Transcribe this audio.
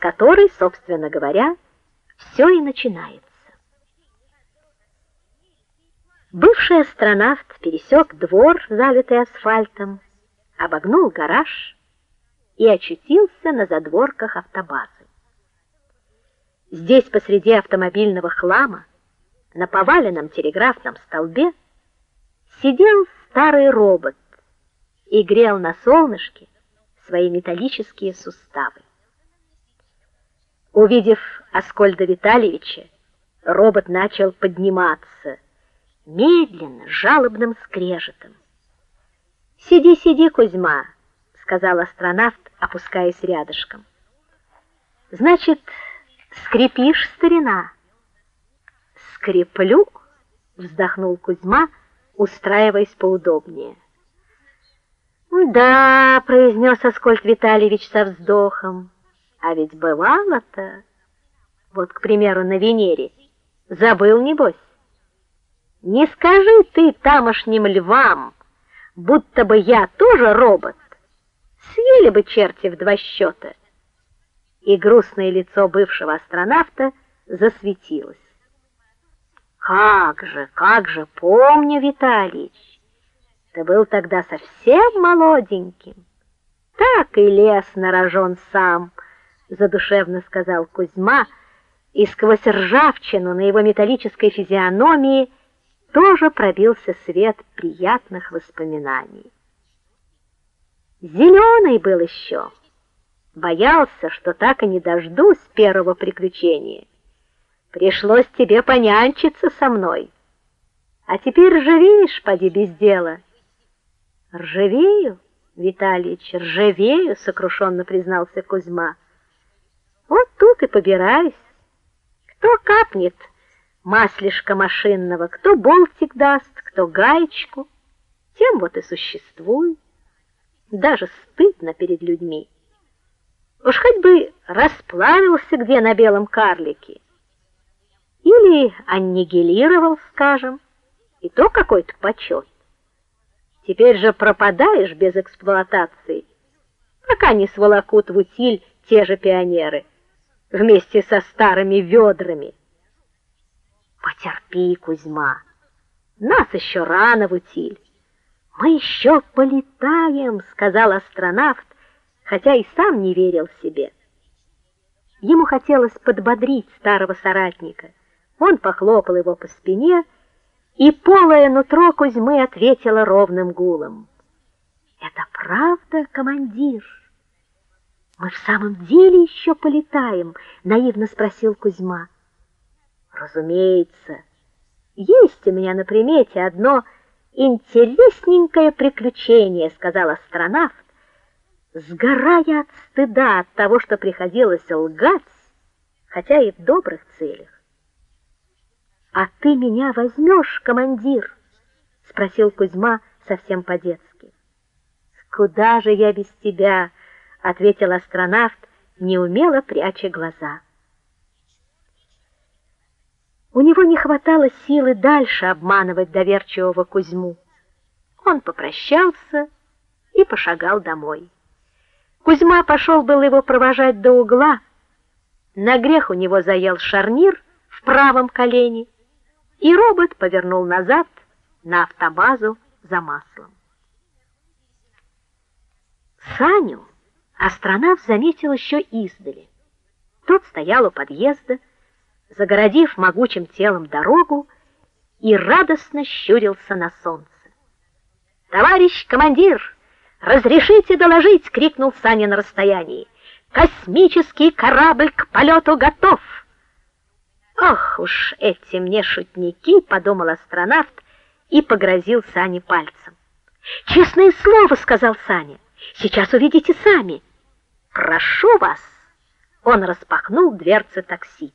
которой, собственно говоря, все и начинается. Бывший астронавт пересек двор, залитый асфальтом, обогнул гараж и очутился на задворках автобазы. Здесь посреди автомобильного хлама, на поваленном телеграфном столбе, сидел старый робот и грел на солнышке свои металлические суставы. Увидев Аскольда Витальевича, робот начал подниматься медленно, жалобным скрежетом. "Сиди, сиди, Кузьма", сказал астронавт, опускаясь рядышком. "Значит, скрипишь, старина?" "Скреплю", вздохнул Кузьма, устраиваясь поудобнее. "Да", произнес Аскольд Витальевич со вздохом. "А ведь бывало-то. Вот, к примеру, на Венере. Забыл небось?" Не скажи ты тамошним львам, будто бы я тоже робот. Съели бы черти в два счета. И грустное лицо бывшего астронавта засветилось. Как же, как же, помню, Виталич. Ты был тогда совсем молоденьким. Так и лес нарожен сам, задушевно сказал Кузьма, и сквозь ржавчину на его металлической физиономии тоже пробился свет приятных воспоминаний. Зеленый был еще. Боялся, что так и не дождусь первого приключения. Пришлось тебе понянчиться со мной. А теперь ржавеешь, поди без дела. Ржавею, Виталич, ржавею, сокрушенно признался Кузьма. И побираюсь. Кто капнет маслишка машинного, кто болтик даст, кто гаечку, тем вот и существую. Даже стыдно перед людьми. Уж хоть бы расплавился где на белом карлике. Или аннигилировал, скажем, и то какой-то почет. Теперь же пропадаешь без эксплуатации, пока не сволокут в утиль те же пионеры вместе со старыми ведрами. Потерпи, Кузьма. Нас еще рано в утиль. Мы еще полетаем, сказал астронавт, хотя и сам не верил себе. Ему хотелось подбодрить старого соратника. Он похлопал его по спине, и полое нутро Кузьмы ответило ровным гулом. Это правда, командир? Мы в самом деле еще полетаем, наивно спросил Кузьма. Разумеется, есть у меня на примете одно интересненькое приключение, сказал астронавт, сгорая от стыда от того, что приходилось лгать, хотя и в добрых целях. А ты меня возьмешь, командир? спросил Кузьма совсем по-детски. Куда же я без тебя? Ответил астронавт, неумело пряча глаза. У него не хватало силы дальше обманывать доверчивого Кузьму. Он попрощался и пошагал домой. Кузьма пошел был его провожать до угла. На грех у него заел шарнир в правом колене, и робот повернул назад на автобазу за маслом. Саню астронавт заметил еще издали. Тот стоял у подъезда, загородив могучим телом дорогу, и радостно щурился на солнце. "Товарищ командир, разрешите доложить", крикнул Саня на расстоянии. "Космический корабль к полету готов". Ох уж эти мне шутники, подумал астронавт и погрозил Сане пальцем. "Честное слово", сказал Саня. "Сейчас увидите сами". "Прошу вас". Он распахнул дверцы такси.